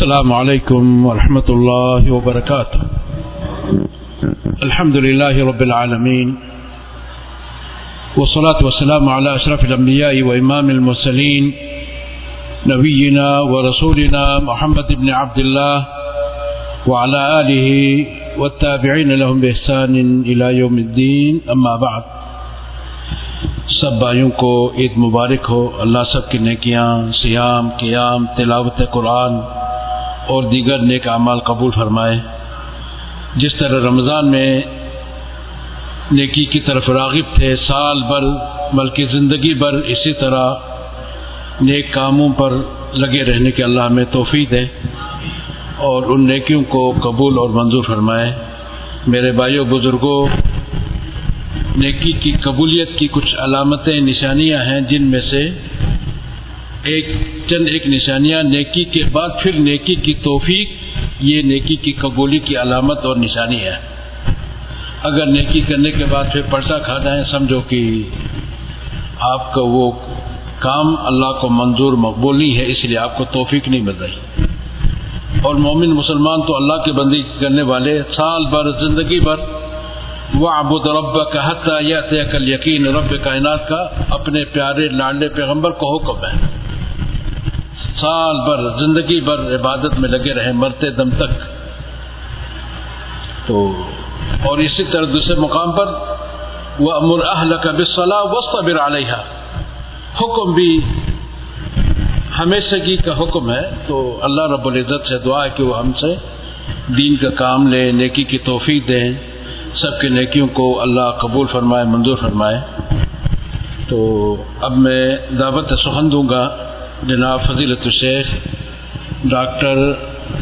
السلام عليكم ورحمة الله وبركاته الحمد لله رب العالمين والصلاة والسلام على أشرف الأنبياء وإمام المرسلين نبينا ورسولنا محمد بن عبد الله وعلى آله والتابعين لهم بإحسان إلى يوم الدين أما بعد۔ سب بھائیوں کو عید مبارک ہو۔ اللہ سب کی نیکیاں سیام قیام، تلاوت قرآن۔ اور دیگر نیک اعمال قبول فرمائے۔ جس طرح رمضان میں نیکی کی طرف راغب تھے، سال بھر بلکہ زندگی بھر اسی طرح نیک کاموں پر لگے رہنے کے اللہ ہمیں توفیق دے اور ان نیکیوں کو قبول اور منظور فرمائے۔ میرے بھائیوں بزرگوں نیکی کی قبولیت کی کچھ علامتیں، نشانیاں ہیں جن میں سے ایک چند ایک نشانیاں، نیکی کے بعد پھر نیکی کی توفیق، یہ نیکی کی قبولی کی علامت اور نشانی ہے۔ اگر نیکی کرنے کے بعد پھر پلٹا کھا جائیں سمجھو کہ آپ کا وہ کام اللہ کو منظور مقبول نہیں ہے، اس لیے آپ کو توفیق نہیں مل رہی۔ اور مومن مسلمان تو اللہ کے بندی کرنے والے سال بھر، زندگی بھر وہ ابود رب کا حت یا کل یقین رب کائنات کا اپنے پیارے، لاڈلے پیغمبر کو حکم ہے۔ سال بھر زندگی بھر عبادت میں لگے رہے، مرتے دم تک۔ تو اور اسی طرح دوسرے مقام پر وہ امر اہل کا بصلاح وسط علیہ حکم بھی ہمیشگی کا حکم ہے۔ تو اللہ رب العزت سے دعا ہے کہ وہ ہم سے دین کا کام لے، نیکی کی توفیق دیں سب کی نیکیوں کو اللہ قبول فرمائے، منظور فرمائے۔ تو اب میں دعوت سخن دوں گا۔ جناب فضیلت الشیخ ڈاکٹر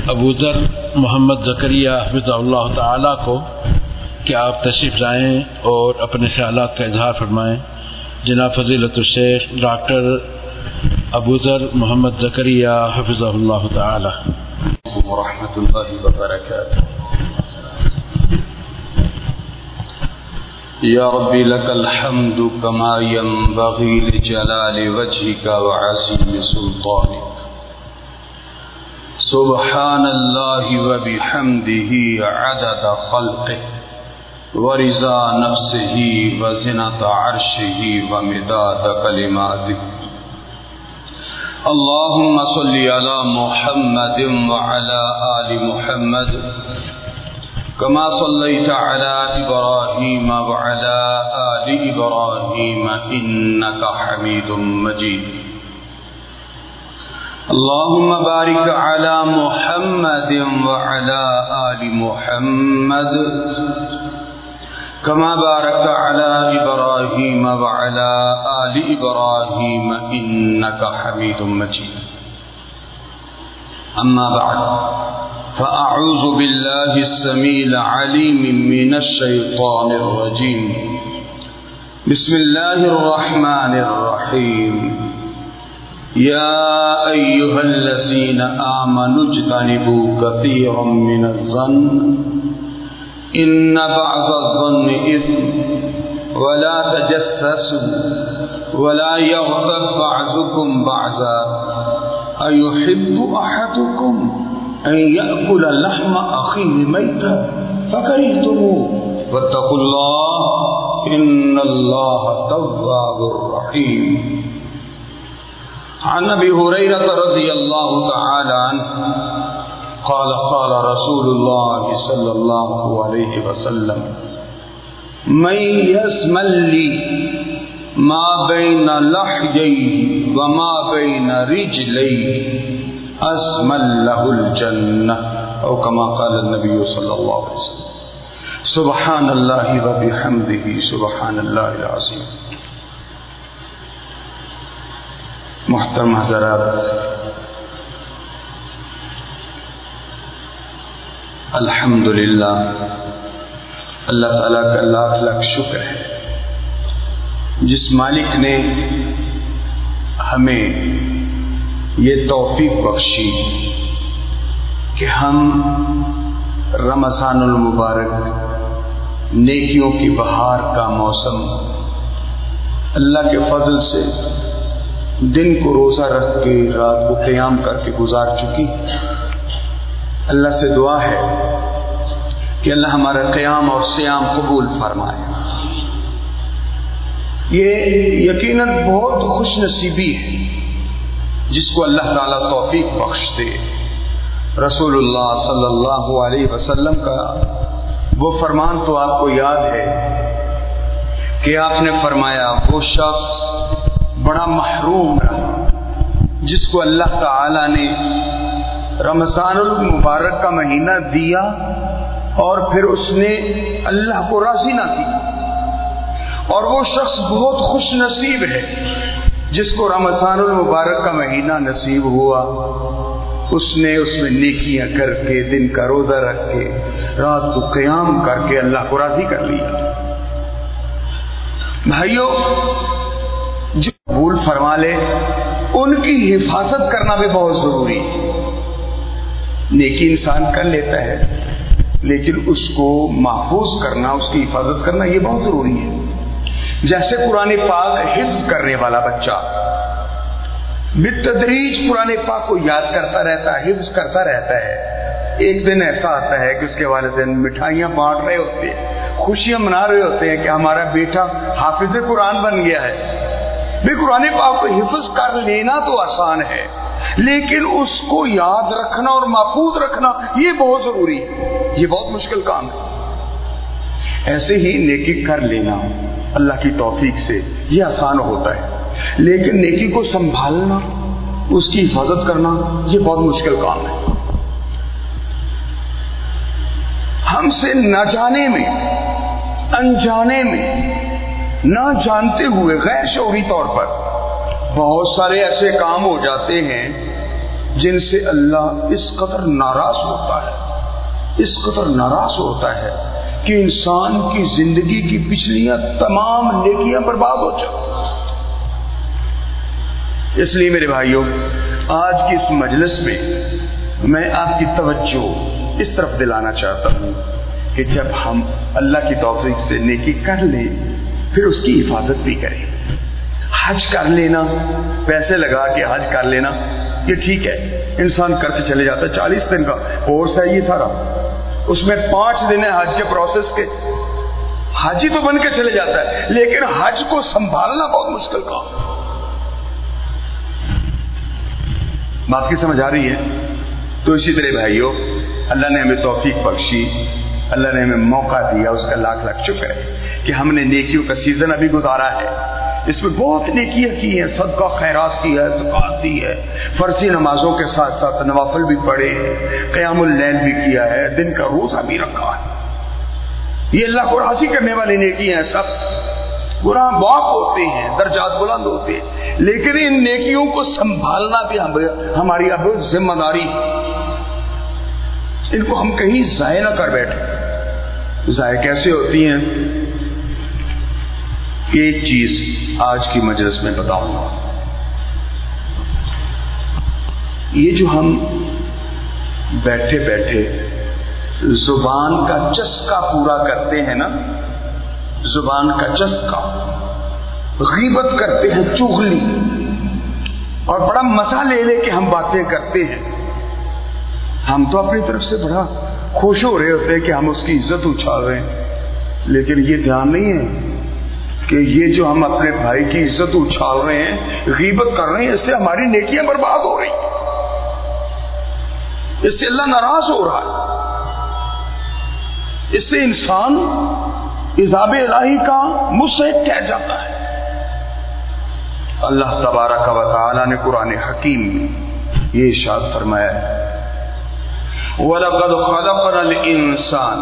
ابوذر محمد زکریہ حفظ اللہ تعالی کو کہ آپ تشریف لائیں اور اپنے خیالات کا اظہار فرمائیں۔ جناب فضیلت الشیخ ڈاکٹر ابوذر محمد زکریہ حفظ اللہ تعالی۔ ورحمۃ اللہ وبرکاتہ۔ يا ربي لك الحمد كما ينبغي لجلال وجهك وعظيم سلطانك. سبحان الله وبحمده عدد خلقه ورضا نفسه وزنة عرشه ومداد كلماته. اللهم صل على محمد وعلى آل محمد كما صليت على إبراهيم وعلى آل إبراهيم إنك حميد مجيد. اللهم بارك على محمد وعلى آل محمد. كما بارك على إبراهيم وعلى آل إبراهيم إنك حميد مجيد. أما بعد، فأعوذ بالله السميع العليم من الشيطان الرجيم. بسم الله الرحمن الرحيم. يا أيها الذين آمنوا اجتنبوا كثيرا من الظن، إن بعض الظن إثم، ولا تجسسوا، ولا يغضب بعضكم بعضا. أيحب أحدكم أن يأكل لحم أخيه ميتا؟ فكرهتموه. واتقوا الله إن الله تواب رحيم. عن أبي هريرة رضي الله تعالى عنه قال قال رسول الله صلى الله عليه وسلم من يسمل لي ما بين لحييه وما بين رجليه أسمل له الجنة أو كما قال النبي صلى الله عليه وسلم. سبحان الله وبحمده سبحان الله العظيم محترم حضرات الحمد للہ اللہ تعالیٰ کا لاکھ لاکھ شکر ہے. جس مالک نے ہمیں یہ توفیق بخشی کہ ہم رمضان المبارک نیکیوں کی بہار کا موسم اللہ کے فضل سے دن کو روزہ رکھ کے رات کو قیام کر کے گزار چکی۔ اللہ سے دعا ہے کہ اللہ ہمارا قیام اور سیام قبول فرمائے۔ یہ یقیناً بہت خوش نصیبی ہے۔ جس کو اللہ تعالیٰ توفیق بخش دے۔ رسول اللہ صلی اللہ علیہ وسلم کا وہ فرمان تو آپ کو یاد ہے کہ آپ نے فرمایا، وہ شخص بڑا محروم رہا، جس کو اللہ تعالی نے رمضان المبارک کا مہینہ دیا اور پھر اس نے اللہ کو راضی نہ کیا۔ اور وہ شخص بہت خوش نصیب ہے، جس کو رمضان المبارک کا مہینہ نصیب ہوا۔ اس نے اس میں نیکیاں کر کے، دن کا روزہ رکھ کے، رات کو قیام کر کے اللہ کو راضی کر لیا۔ بھائیوں جو بھول فرما لے، ان کی حفاظت کرنا بھی بہت ضروری ہے۔ نیکی انسان کر لیتا ہے، لیکن اس کو محفوظ کرنا، اس کی حفاظت کرنا یہ بہت ضروری ہے۔ جیسے قرآن پاک حفظ کرنے والا بچہ۔ بتدریج قرآن پاک کو یاد کرتا رہتا ہے، حفظ کرتا رہتا ہے۔ ایک دن ایسا آتا ہے کہ اس کے والدین مٹھائیاں بانٹ رہے ہوتے ہیں، خوشیاں منا رہے ہوتے ہیں کہ ہمارا بیٹا حافظ قرآن بن گیا ہے۔ بھی قرآن پاک کو حفظ کر لینا تو آسان ہے، لیکن اس کو یاد رکھنا اور محفوظ رکھنا یہ بہت ضروری ہے۔ یہ بہت مشکل کام ہے۔ ایسے ہی نیکی کر لینا۔ اللہ کی توفیق سے یہ آسان ہوتا ہے۔ لیکن نیکی کو سنبھالنا، اس کی حفاظت کرنا، یہ بہت مشکل کام ہے۔ ہم سے نہ جانے میں، انجانے میں، نہ جانتے ہوئے، غیر شعوری طور پر بہت سارے ایسے کام ہو جاتے ہیں جن سے اللہ اس قدر ناراض ہوتا ہے۔ اس قدر ناراض ہوتا ہے۔ کہ انسان کی زندگی کی پچھلیاں تمام نیکیاں برباد ہو جاتی اس لیے میرے بھائیوں، آج کی اس مجلس میں میں آپ کی توجہ اس طرف دلانا چاہتا ہوں کہ جب ہم اللہ کی توفیق سے نیکی کر لیں، پھر اس کی حفاظت بھی کرے حج کر لینا، پیسے لگا کے حج کر لینا، یہ ٹھیک ہے۔ انسان کرتے چلے جاتا ہے، چالیس دن کا کورس ہے یہ سارا۔ اس میں پانچ دن ہے حج کے پروسیس کے۔ حج ہی تو بن کے چلے جاتا ہے، لیکن حج کو سنبھالنا بہت مشکل کام بات کی سمجھ آ رہی ہے؟ تو اسی طرح بھائیوں اللہ نے ہمیں توفیق بخشی، اللہ نے ہمیں موقع دیا، اس کا لاکھ لاکھ شکر ہے کہ ہم نے نیکیوں کا سیزن ابھی گزارا ہے۔ اس میں بہت نیکیاں کی ہیں، صدقہ خیرات کی ہے زکات دی ہے۔ فرضی نمازوں کے ساتھ ساتھ نوافل بھی پڑھے، قیام اللیل بھی کیا ہے، دن کا روزہ بھی رکھا ہے۔ یہ اللہ کو راضی کرنے والی نیکی ہیں، سب۔ گناہ باپ ہوتے ہیں، درجات بلند ہوتے ہیں۔ لیکن ان نیکیوں کو سنبھالنا بھی ہماری اب ذمہ داری۔ ان کو ہم کہیں ضائع نہ کر بیٹھے۔ ضائع کیسے ہوتی ہیں؟ ایک چیز۔ آج کی مجلس میں بتاؤں گا۔ یہ جو ہم بیٹھے بیٹھے زبان کا چسکا پورا کرتے ہیں نا، زبان کا چسکا، غیبت کرتے ہیں چغلی۔ اور بڑا مزہ لے لے کے ہم باتیں کرتے ہیں۔ ہم تو اپنی طرف سے بڑا خوش ہو رہے ہوتے ہیں کہ ہم اس کی عزت اچھال رہے ہیں، لیکن یہ دھیان نہیں ہے۔ کہ یہ جو ہم اپنے بھائی کی عزت اچھال رہے ہیں، غیبت کر رہے ہیں، اس سے ہماری نیکیاں برباد ہو رہی ہیں۔ اس سے اللہ ناراض ہو رہا ہے۔ اس سے انسان عذاب الہی کا مسحق کہہ جاتا ہے۔ اللہ تبارک و تعالی نے قرآن حکیم میں یہ ارشاد فرمایا ہے۔ وَلَقَدْ خَلَقْنَا الْإِنسَانَ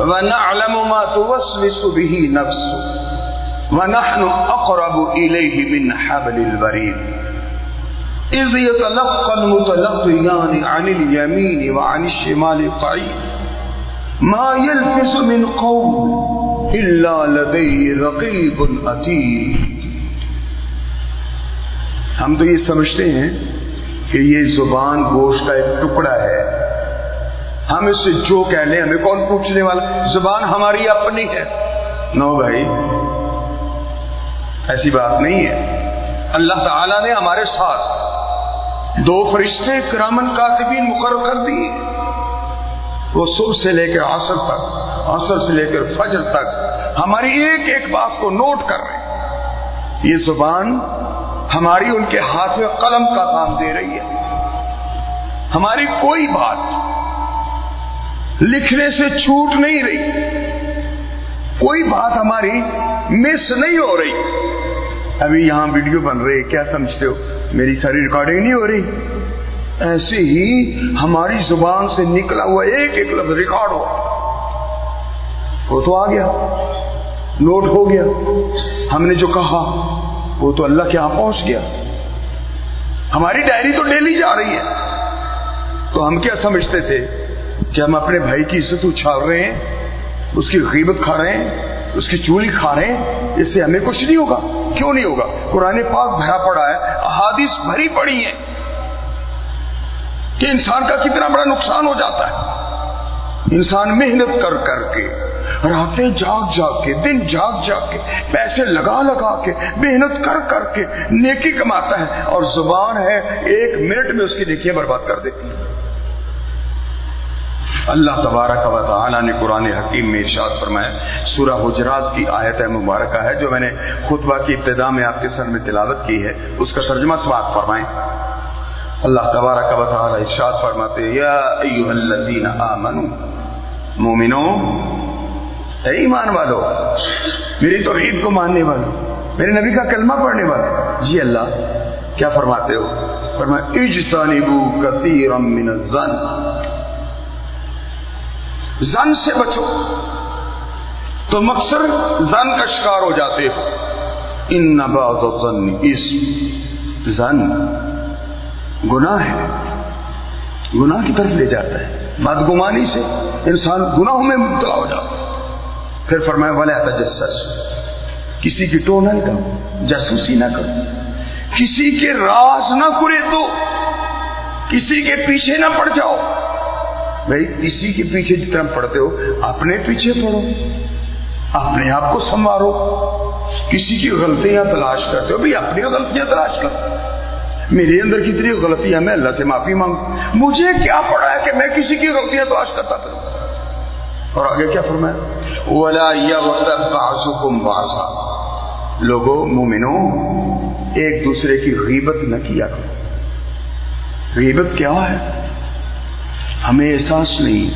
وَنَعْلَمُ مَا تُوَسْوِسُ بِهِ نَفْسُ وَنَحْنُ أَقْرَبُ إِلَيْهِ مِنْ حَبْلِ الْوَرِيدِ إِذْ يَتَلَقَّى الْمُتَلَقِّيَانِ عَنِ الْيَمِينِ وَعَنِ الشِّمَالِ قَعِيدٌ. مَا يَلْفِسُ مِنْ قَوْلٍ إِلَّا لَدَيْهِ رَقِيبٌ عَتِيدٌ ہم تو یہ سمجھتے ہیں کہ یہ زبان گوشت کا ایک ٹکڑا ہے۔ ہم اس سے جو کہہ لیں، ہمیں کون پوچھنے والا؟ زبان ہماری اپنی ہے۔ نو بھائی ایسی بات نہیں ہے۔ اللہ تعالی نے ہمارے ساتھ دو فرشتے کرامن کاتبین مقرر کر دیے۔ وہ صبح سے لے کر عصر تک، عصر سے لے کر فجر تک ہماری ایک ایک بات کو نوٹ کر رہے ہیں۔ یہ زبان ہماری ان کے ہاتھ میں قلم کا کام دے رہی ہے۔ ہماری کوئی بات لکھنے سے چھوٹ نہیں رہی۔ کوئی بات ہماری مس نہیں ہو رہی۔ ابھی یہاں ویڈیو بن رہی کیا سمجھتے ہو؟ میری ساری ریکارڈنگ نہیں ہو رہی۔ ایسے ہی ہماری زبان سے نکلا ہوا ایک ایک لفظ ریکارڈ ہو وہ تو آ گیا۔ نوٹ ہو گیا۔ ہم نے جو کہا، وہ تو اللہ کے یہاں پہنچ گیا۔ ہماری ڈائری تو ڈیلی جا رہی ہے۔ تو ہم کیا سمجھتے تھے؟ کہ ہم اپنے بھائی کی عزت اچھال رہے ہیں اس کی غیبت کھا رہے ہیں، اس کی چولی کھا رہے ہیں، اس سے ہمیں کچھ نہیں ہوگا۔ کیوں نہیں ہوگا؟ قرآن پاک بھرا پڑا ہے، احادیث بھری پڑی ہیں کہ انسان کا کتنا بڑا نقصان ہو جاتا ہے۔ انسان محنت کر کر کے، راتیں جاگ جاگ کے، دن جاگ جاگ کے، پیسے لگا لگا کے، محنت کر کر کے، نیکی کماتا ہے اور زبان ہے، ایک منٹ میں اس کی نیکیاں برباد کر دیتی ہے اللہ تبارک و تعالی نے قرآن حکیم میں ارشاد فرمایا، سورہ حجرات کی آیت مبارکہ ہے جو میں نے خطبہ کی ابتدا میں آپ کے سر میں تلاوت کی ہے۔ اس کا ترجمہ سوات فرمائیں۔ اللہ تبارک و تعالی ارشاد فرماتے یا ایوہ الذین آمنوا مومنو، اے ایمان والو، میری توحید کو ماننے والو، میرے نبی کا کلمہ پڑھنے والے جی اللہ، کیا فرماتے ہو؟ فرمایا، اجتنبو کثیرا من الظن۔ زن سے بچو۔ تو مقصر زن کا شکار ہو جاتے ہو۔ ان نباز اس زن گناہ ہے۔ گناہ کی طرف لے جاتا ہے۔ بدگمانی سے انسان گناہوں میں مبتلا ہو جاتا ہے۔ پھر فرمایا، ولا تجسس۔ کسی کی ٹو نہ کرو جاسوسی نہ کرو۔ کسی کے راز نہ کرے تو کسی کے پیچھے نہ پڑ جاؤ۔ بھائی کسی کے پیچھے جتنا پڑھتے ہو، اپنے پیچھے پڑھو۔ اپنے آپ کو سنوارو۔ کسی کی غلطیاں تلاش کرتے ہو بھائی اپنی غلطیاں تلاش کر میرے اندر کتنی غلطیاں، میں اللہ سے معافی مانگ مجھے کیا پڑا ہے کہ میں کسی کی غلطیاں تلاش کرتا تھا اور آگے کیا فرمایا؟ ولا بعضكم بعضا۔ لوگوں مومنوں ایک دوسرے کی غیبت نہ کیا کرو۔ غیبت کیا ہے؟ ہمیں احساس نہیں۔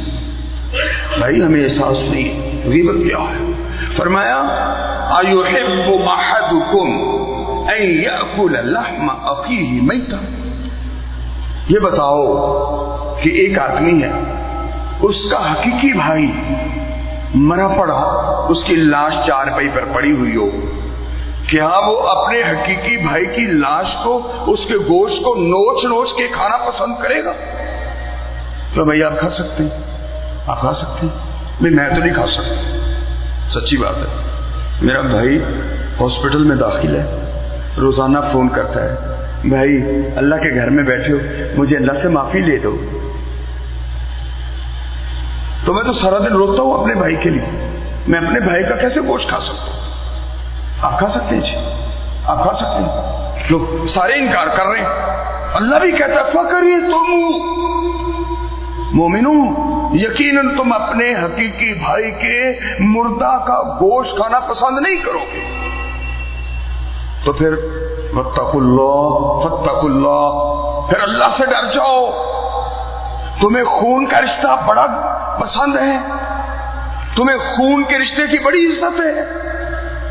بھائی، ہمیں احساس نہیں۔ غیبت کیا ہے؟ فرمایا، ایحب احدکم ان یاکل لحم اخیہ میتا۔ یہ بتاؤ کہ ایک آدمی ہے، اس کا حقیقی بھائی مرا پڑا، اس کی لاش چار پائی پر پڑی ہوئی ہو۔ کیا وہ اپنے حقیقی بھائی کی لاش کو، اس کے گوشت کو نوچ نوچ کے کھانا پسند کرے گا؟ تو بھائی آپ کھا سکتے ہیں؟ آپ کھا سکتے ہیں؟ بھائی میں تو نہیں کھا سکتا۔ سچی بات ہے۔ میرا بھائی ہاسپٹل میں داخل ہے۔ روزانہ فون کرتا ہے۔ بھائی، اللہ کے گھر میں بیٹھے ہو۔ مجھے اللہ سے معافی لے دو۔ تو میں تو سارا دن روتا ہوں اپنے بھائی کے لیے۔ میں اپنے بھائی کا کیسے گوشت کھا سکتا ہوں؟ آپ کھا سکتے ہیں جی؟ آپ کھا سکتے ہیں۔ لوگ سارے انکار کر رہے ہیں۔ اللہ بھی کہتا فکریے تم مومنو یقیناً تم اپنے حقیقی بھائی کے مردہ کا گوشت کھانا پسند نہیں کرو گے۔ تو پھر فتق اللہ فتق اللہ پھر اللہ سے ڈر جاؤ۔ تمہیں خون کا رشتہ بڑا پسند ہے۔ تمہیں خون کے رشتے کی بڑی عزت ہے۔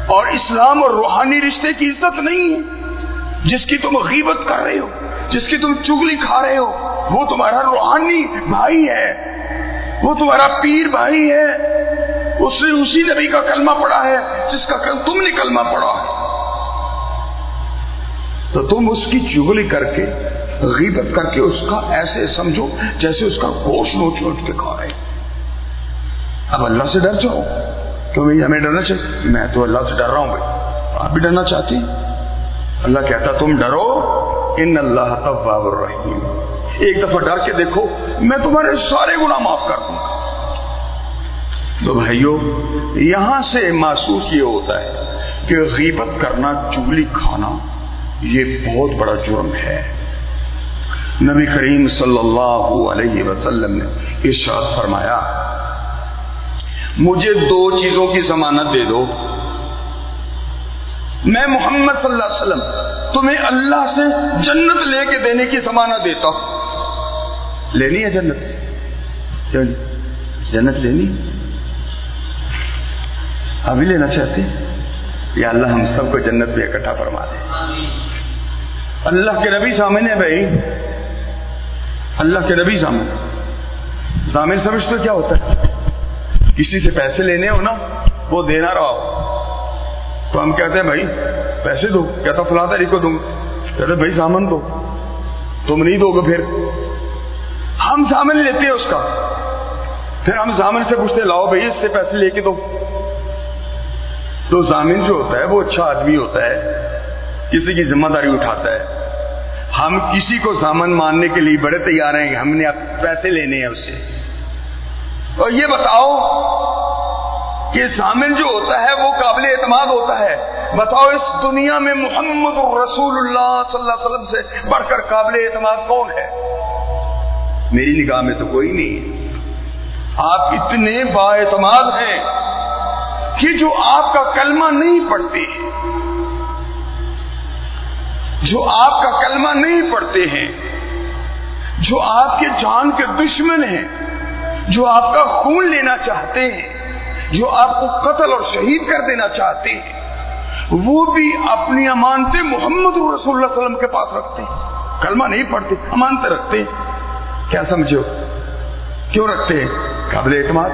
اور اسلام اور روحانی رشتے کی عزت نہیں ہے۔ جس کی تم غیبت کر رہے ہو، جس کی تم چگلی کھا رہے ہو وہ تمہارا روحانی بھائی ہے۔ وہ تمہارا پیر بھائی ہے۔ اس نے اسی نبی کا کلمہ پڑا ہے، جس کا کل تم نے کلمہ پڑا ہے۔ تو تم اس کی چگلی کر کے، غیبت کر کے اس کا ایسے سمجھو جیسے اس کا گوشت نوچ نوچ کے کھا رہے۔ اب اللہ سے ڈر جاؤ۔ کیوں بھائی، ہمیں ڈرنا چاہیے؟ میں تو اللہ سے ڈر رہا ہوں بھائی۔ آپ بھی ڈرنا چاہتی اللہ کہتا تم ڈرو۔ ان اللہ طباب الرحیم۔ ایک دفعہ ڈر کے دیکھو، میں تمہارے سارے گناہ معاف کر دوں گا۔ تو بھائیو، یہاں سے محسوس یہ ہوتا ہے کہ غیبت کرنا، چگلی کھانا، یہ بہت بڑا جرم ہے۔ نبی کریم صلی اللہ علیہ وسلم نے ارشاد فرمایا، مجھے دو چیزوں کی ضمانت دے دو۔ میں محمد صلی اللہ علیہ وسلم تمہیں اللہ سے جنت لے کے دینے کی ضمانت دیتا ہوں۔ لینی ہے جنت؟ کیوں جنت لینی؟ ابھی لینا چاہتے یا اللہ ہم سب کو جنت پہ اکٹھا فرما دے۔ اللہ کے نبی سامنے بھائی۔ اللہ کے نبی سامنے۔ سامنے سمجھ تو کیا ہوتا ہے؟ کسی سے پیسے لینے ہو نا، وہ دینا رہا ہو۔ تو ہم کہتے ہیں بھائی، پیسے دو۔ کہتا فلاں تاریخ کو دوں کہتے بھائی سامان دو۔ تم نہیں دو گے پھر۔ ہم سامان لیتے ہیں اس کا۔ پھر ہم سامان سے پوچھتے لاؤ بھائی، اس سے پیسے لے کے دو۔ تو زامن جو ہوتا ہے، وہ اچھا آدمی ہوتا ہے، کسی کی ذمہ داری اٹھاتا ہے۔ ہم کسی کو سامان ماننے کے لیے بڑے تیار ہیں، ہم نے پیسے لینے ہیں اس سے اور یہ بتاؤ کہ سامن جو ہوتا ہے، وہ قابل اعتماد ہوتا ہے۔ بتاؤ، اس دنیا میں محمد رسول اللہ صلی اللہ علیہ وسلم سے بڑھ کر قابل اعتماد کون ہے؟ میری نگاہ میں تو کوئی نہیں ہے۔ آپ اتنے با اعتماد ہیں کہ جو آپ کا کلمہ نہیں پڑھتے جو آپ کا کلمہ نہیں پڑھتے ہیں، جو آپ کے جان کے دشمن ہیں، جو آپ کا خون لینا چاہتے ہیں، جو آپ کو قتل اور شہید کر دینا چاہتے ہیں، وہ بھی اپنی امانتے محمد رسول اللہ علیہ وسلم کے پاس رکھتے ہیں۔ کلمہ نہیں پڑھتے امانتے رکھتے کیا سمجھو کیوں رکھتے ہیں؟ قابل اعتماد۔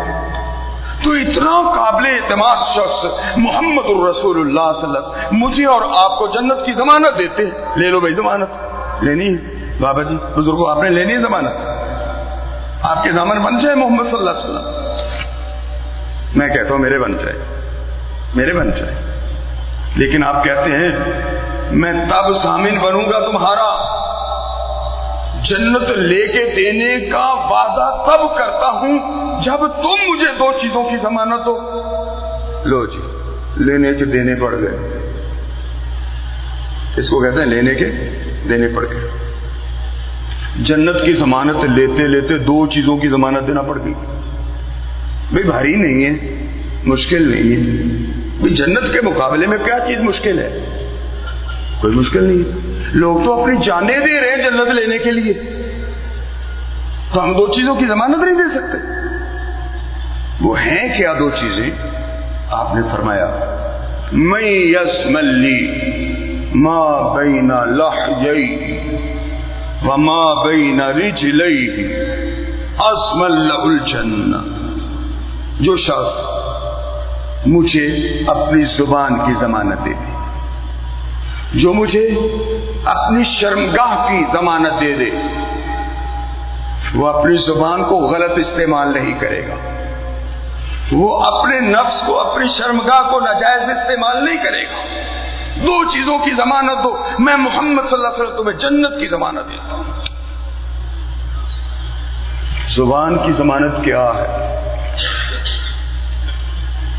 تو اتنا قابل اعتماد شخص محمد الرسول اللہ صلی اللہ علیہ وسلم مجھے اور آپ کو جنت کی ضمانت دیتے لے لو بھائی، ضمانت۔ لینی بابا جی بزرگوں، آپ نے لینی ہے ضمانت؟ آپ کے دامن بن جائے محمد صلی اللہ علیہ وسلم۔ میں کہتا ہوں میرے بن جائے۔ میرے بن جائے۔ لیکن آپ کہتے ہیں، میں تب سامن بنوں گا تمہارا۔ جنت لے کے دینے کا وعدہ تب کرتا ہوں جب تم مجھے دو چیزوں کی ضمانت دو۔ لو جی لینے کے دینے پڑ گئے۔ اس کو کہتے ہیں لینے کے دینے پڑ گئے؟ جنت کی ضمانت لیتے لیتے دو چیزوں کی ضمانت دینا پڑ گئی۔ بھائی بھاری نہیں ہے، مشکل نہیں ہے۔ بھائی جنت کے مقابلے میں کیا چیز مشکل ہے؟ کوئی مشکل نہیں ہے۔ لوگ تو اپنی جانے دے رہے ہیں جنت لینے کے لیے۔ تو ہم دو چیزوں کی ضمانت نہیں دے سکتے۔ وہ ہیں کیا دو چیزیں؟ آپ نے فرمایا میں یس ملی ماں بینا لہ وما بین رجلی اسمل الجن جو شخص مجھے اپنی زبان کی ضمانت دے دے۔ جو مجھے اپنی شرمگاہ کی ضمانت دے دے، وہ اپنی زبان کو غلط استعمال نہیں کرے گا۔ وہ اپنے نفس کو، اپنی شرمگاہ کو ناجائز استعمال نہیں کرے گا۔ دو چیزوں کی ضمانت دو۔ میں محمد صلی اللہ علیہ وسلم تمہیں جنت کی ضمانت دیتا ہوں۔ زبان کی ضمانت کیا ہے؟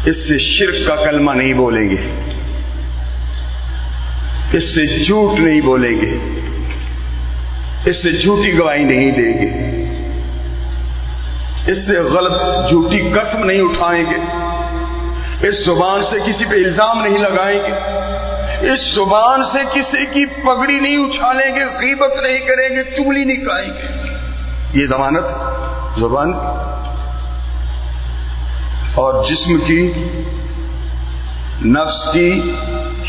اس سے شرک کا کلمہ نہیں بولیں گے۔ اس سے جھوٹ نہیں بولیں گے۔ اس سے جھوٹی گواہی نہیں دیں گے۔ اس سے غلط جھوٹی قسم نہیں اٹھائیں گے۔ اس زبان سے کسی پہ الزام نہیں لگائیں گے۔ اس زبان سے کسی کی پگڑی نہیں اچھالیں گے، غیبت نہیں کریں گے چولی نہیں کھائیں گے۔ یہ ضمانت زبان اور جسم کی، نفس کی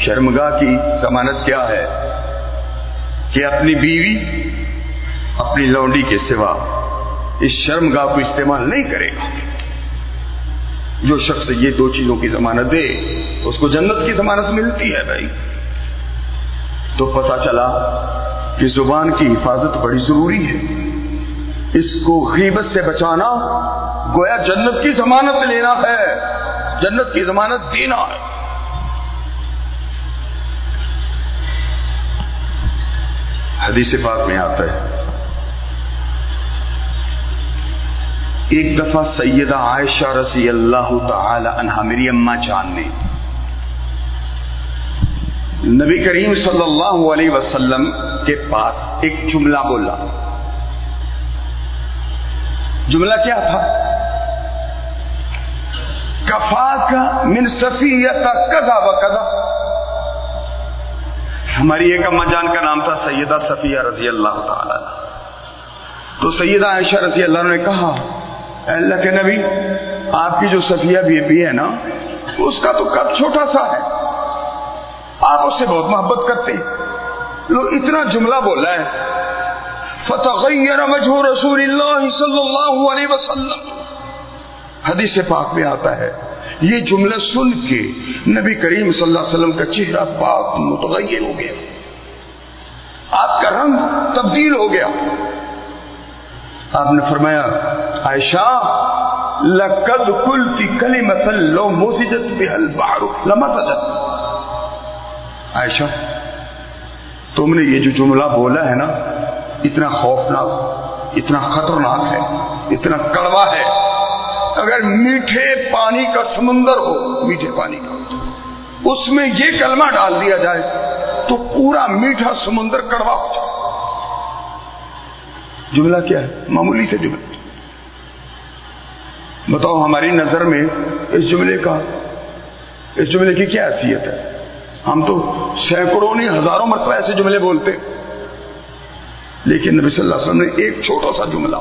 شرمگاہ کی ضمانت کیا ہے کہ اپنی بیوی اپنی لونڈی کے سوا اس شرمگاہ کو استعمال نہیں کرے گا۔ جو شخص یہ دو چیزوں کی ضمانت دے، اس کو جنت کی ضمانت ملتی ہے بھائی۔ تو پتا چلا کہ زبان کی حفاظت بڑی ضروری ہے۔ اس کو غیبت سے بچانا گویا جنت کی ضمانت لینا ہے، جنت کی ضمانت دینا ہے۔ حدیث پاک میں آتا ہے۔ ایک دفعہ سیدہ عائشہ رضی اللہ تعالی عنہ، میری اما جان نے۔ نبی کریم صلی اللہ علیہ وسلم کے پاس ایک جملہ بولا۔ جملہ کیا تھا؟ کفا کا من سفیت کدا و کدا ہماری ایک اما جان کا نام تھا سیدہ صفیہ رضی اللہ تعالی تو سیدہ عائشہ رضی اللہ نے کہا، اے اللہ کے نبی، آپ کی جو صفیہ بی بی ہے نا، اس کا تو قد چھوٹا سا ہے۔ آپ اس سے بہت محبت کرتے لو اتنا جملہ بولا ہے۔ فتغیر وجہ رسول اللہ صلی اللہ علیہ وسلم۔ حدیث پاک میں آتا ہے۔ یہ جملہ سن کے نبی کریم صلی اللہ علیہ وسلم کا چہرہ پاک متغیر ہو گیا۔ آپ کا رنگ تبدیل ہو گیا۔ آپ نے فرمایا، عائشہ، لقد قلت كلمه لو مسجت بها البحر لما عائشہ، تم نے یہ جو جملہ بولا ہے نا، اتنا خوفناک، اتنا خطرناک ہے، اتنا کڑوا ہے۔ اگر میٹھے پانی کا سمندر ہو، میٹھے پانی کا، اس میں یہ کلمہ ڈال دیا جائے تو پورا میٹھا سمندر کڑوا ہو جائے۔ جملہ کیا ہے؟ معمولی سے جملہ۔ بتاؤ ہماری نظر میں اس جملے کا، اس جملے کی کیا حیثیت ہے؟ ہم تو سینکڑوں نہیں، ہزاروں مرتبہ ایسے جملے بولتے۔ لیکن نبی صلی اللہ علیہ وسلم نے ایک چھوٹا سا جملہ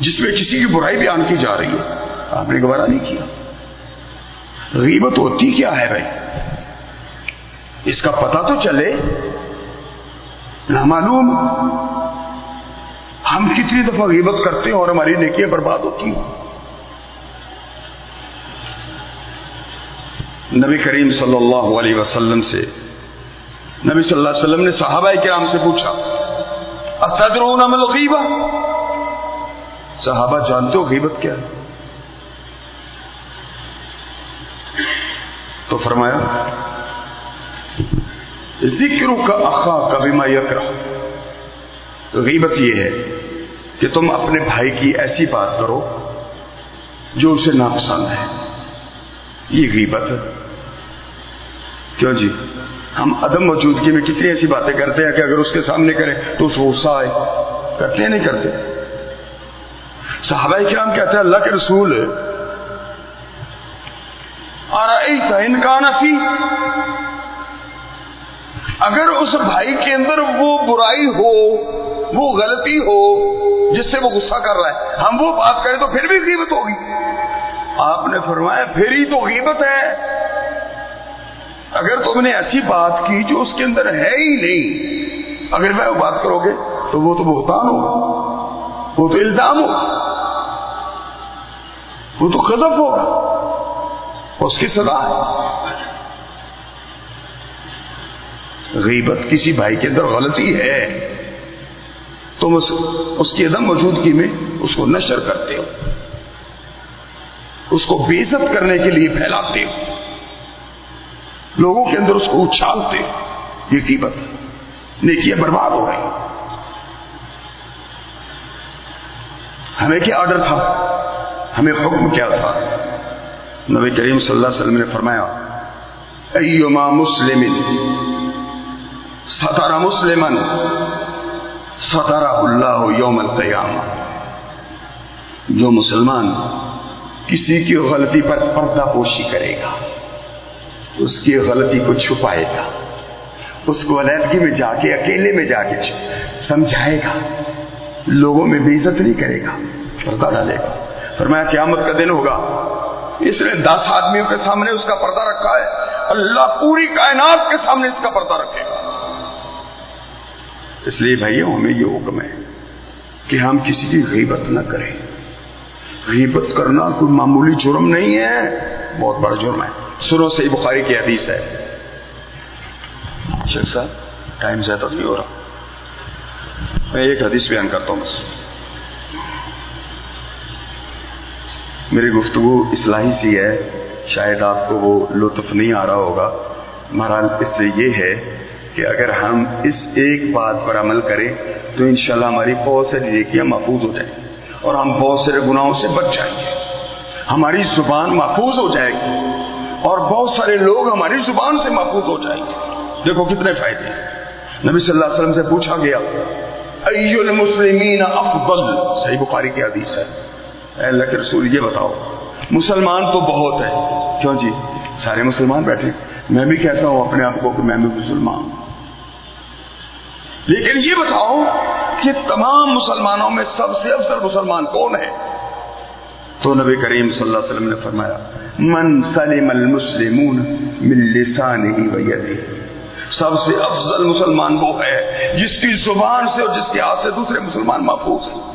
جس میں کسی کی برائی بیان کی جا رہی ہے۔ آپ نے گوارا نہیں کیا۔ غیبت ہوتی کیا ہے بھائی؟ اس کا پتہ تو چلے۔ نامعلوم۔ ہم کتنی دفعہ غیبت کرتے ہیں اور ہماری نیکیاں برباد ہوتی ہیں۔ نبی کریم صلی اللہ علیہ وسلم سے، نبی صلی اللہ علیہ وسلم نے صحابہ کرام سے پوچھا اتدرون من الغیبہ؟ صحابہ جانتے ہو غیبت کیا ہے؟ تو فرمایا ذکر کا اخا کا بما غیبت یہ ہے کہ تم اپنے بھائی کی ایسی بات کرو جو اسے ناپسند ہے۔ یہ غیبت ہے۔ کیوں جی؟ ہم عدم موجودگی میں کتنی ایسی باتیں کرتے ہیں کہ اگر اس کے سامنے کریں تو اس کو غصہ آئے۔ کرتے ہیں نہیں کرتے؟ صحابہ کرام کہتے ہیں، اللہ کے رسول۔ انکان فی۔ اگر اس بھائی کے اندر وہ برائی ہو، وہ غلطی ہو، جس سے وہ غصہ کر رہا ہے، ہم وہ بات کریں تو پھر بھی غیبت ہوگی۔ آپ نے فرمایا، پھر ہی تو غیبت ہے۔ اگر تم نے ایسی بات کی جو اس کے اندر ہے ہی نہیں، اگر میں وہ بات کرو گے تو وہ تو بہتان ہو، وہ تو الزام ہو۔ وہ تو قدف ہوگا اس کی سزا ہے۔ غیبت کسی بھائی کے اندر غلطی ہے۔ تم اس, اس کی عدم موجودگی میں اس کو نشر کرتے ہو۔ اس کو بےزت کرنے کے لیے پھیلاتے ہو۔ لوگوں کے اندر اس کو اچھالتے ہو۔ یہ قیمت نیکیاں برباد ہو رہی ہمیں کیا آرڈر تھا؟ ہمیں حکم کیا تھا۔ نبی کریم صلی اللہ علیہ وسلم نے فرمایا، ایما مسلم ستارہ مسلمن ستارہ اللہ یوم القیامہ۔ جو مسلمان کسی کی غلطی پر پردہ پوشی کرے گا، اس کی غلطی کو چھپائے گا، اس کو علیحدگی میں جا کے، اکیلے میں جا کے سمجھائے گا۔ لوگوں میں بے عزت نہیں کرے گا، پردہ ڈالے گا۔ فرمایا قیامت کا دن ہوگا۔ اس نے دس آدمیوں کے سامنے اس کا پردہ رکھا ہے۔ اللہ پوری کائنات کے سامنے اس کا پردہ رکھے گا۔ اس لیے بھائیوں ہمیں یہ حکم ہے کہ ہم کسی کی غیبت نہ کریں۔ غیبت کرنا کوئی معمولی جرم نہیں ہے، بہت بڑا جرم ہے۔ سنو سے بخاری کی حدیث ہے۔ شیخ صاحب، ٹائم زیادہ نہیں ہو رہا۔ میں ایک حدیث بیان کرتا ہوں بس۔ میری گفتگو اصلاحی سی ہے۔ شاید آپ کو وہ لطف نہیں آ رہا ہوگا۔ بہرحال اس سے یہ ہے کہ اگر ہم اس ایک بات پر عمل کریں تو انشاءاللہ ہماری بہت ساری نیکیاں محفوظ ہو جائیں اور ہم بہت سارے گناہوں سے بچ جائیں گے۔ ہماری زبان محفوظ ہو جائے گی اور بہت سارے لوگ ہماری زبان سے محفوظ ہو جائیں گے۔ دیکھو کتنے فائدے ہیں۔ نبی صلی اللہ علیہ وسلم سے پوچھا گیا المسلمین افضل؟ صحیح بخاری کی حدیث ہے۔ اے اللہ کے رسول، یہ بتاؤ۔ مسلمان تو بہت ہے۔ کیوں جی؟ سارے مسلمان بیٹھے۔ میں بھی کہتا ہوں اپنے آپ کو کہ میں بھی مسلمان ہوں۔ لیکن یہ بتاؤ کہ تمام مسلمانوں میں سب سے افضل مسلمان کون ہے؟ تو نبی کریم صلی اللہ علیہ وسلم نے فرمایا، من سلم المسلمون من لسانه و یده سب سے افضل مسلمان وہ ہے جس کی زبان سے اور جس کے ہاتھ سے دوسرے مسلمان محفوظ ہیں۔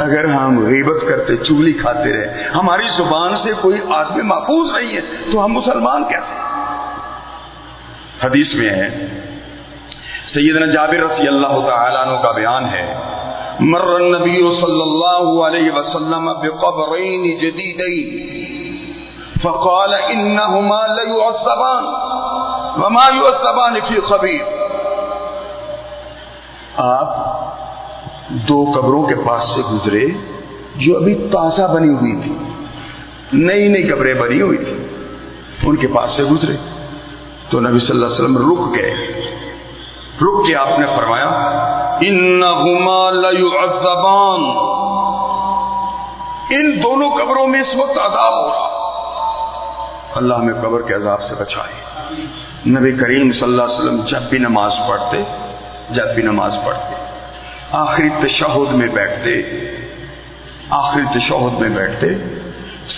اگر ہم غیبت کرتے، چگلی کھاتے رہے، ہماری زبان سے کوئی آدمی محفوظ نہیں ہے، تو ہم مسلمان کیسے؟ حدیث میں ہے، سیدنا جابر رضی اللہ تعالیٰ عنہ کا بیان ہے، مر النبی صلی اللہ علیہ وسلم بقبرین جدیدین، فقال انہما لیعصبان، وما یعصبان فی خبیر۔ آپ دو قبروں کے پاس سے گزرے جو ابھی تازہ بنی ہوئی تھی۔ نئی نئی قبریں بنی ہوئی تھی۔ ان کے پاس سے گزرے۔ تو نبی صلی اللہ علیہ وسلم رک گئے۔ رک کے آپ نے فرمایا، انہما ان دونوں قبروں میں اس وقت عذاب ہو رہا۔ اللہ ہمیں قبر کے عذاب سے بچائے۔ نبی کریم صلی اللہ علیہ وسلم جب بھی نماز پڑھتے، جب بھی نماز پڑھتے۔ آخری تشہد میں بیٹھتے۔ آخری تشہد میں بیٹھتے۔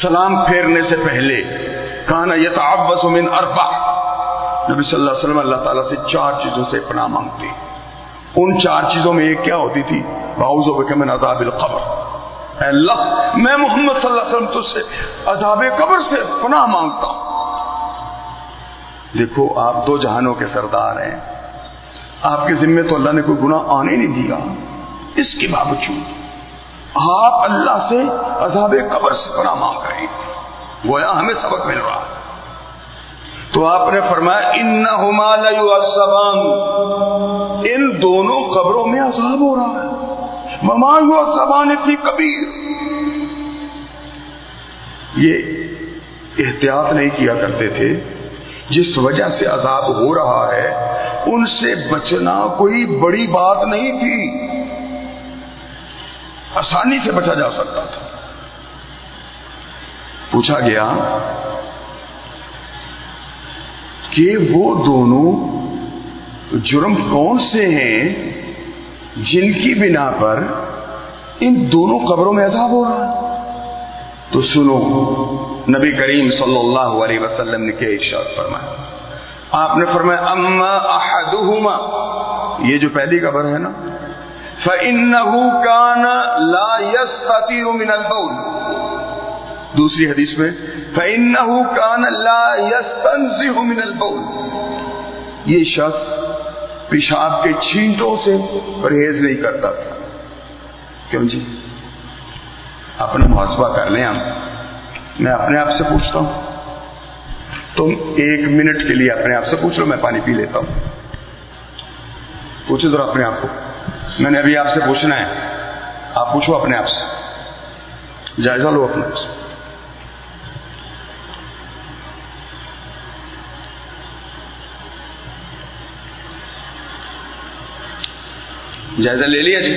سلام پھیرنے سے پہلے کانا یتعبس من اربع۔ نبی صلی اللہ علیہ وسلم اللہ تعالیٰ سے چار چیزوں سے پناہ مانگتے۔ ان چار چیزوں میں ایک کیا ہوتی تھی؟ باؤز و من عذاب القبر۔ اے اللہ، میں محمد صلی اللہ علیہ وسلم تجھ سے عذاب قبر سے پناہ مانگتا ہوں۔ دیکھو، آپ دو جہانوں کے سردار ہیں۔ آپ کے ذمے تو اللہ نے کوئی گناہ آنے نہیں دیا۔ اس کے باوجود آپ اللہ سے عذاب قبر سے پناہ مانگ رہے ہیں۔ گویا ہمیں سبق مل رہا ہے۔ تو آپ نے فرمایا انہما لیعذبان ان دونوں قبروں میں عذاب ہو رہا ہے۔ وما یعذبان فی کبیر یہ احتیاط نہیں کیا کرتے تھے۔ جس وجہ سے عذاب ہو رہا ہے ان سے بچنا کوئی بڑی بات نہیں تھی۔ آسانی سے بچا جا سکتا تھا۔ پوچھا گیا کہ وہ دونوں جرم کون سے ہیں جن کی بنا پر ان دونوں قبروں میں عذاب ہو رہا تو سنو، نبی کریم صلی اللہ علیہ وسلم نے کیا ارشاد فرمایا۔ آپ نے فرمایا، اما احدہما، یہ جو پہلی قبر ہے نا، فَإِنَّهُ كَانَ لَا يَسْتَطِيرُ مِنَ الْبَوْلِ۔ دوسری حدیث میں، فَإِنَّهُ كَانَ لَا يَسْتَنزِهُ مِنَ الْبَوْلِ۔ یہ شخص پیشاب کے چھینٹوں سے پرہیز نہیں کرتا تھا۔ کیوں جی؟ اپنا محاسبہ کر لیں ہم۔ میں اپنے آپ سے پوچھتا ہوں۔ تم ایک منٹ کے لیے اپنے آپ سے پوچھ لو، میں پانی پی لیتا ہوں۔ پوچھو ذرا اپنے آپ کو۔ میں نے ابھی آپ سے پوچھنا ہے۔ آپ پوچھو اپنے آپ سے۔ جائزہ لو اپنے آپ سے۔ جائزہ لے لیا جی؟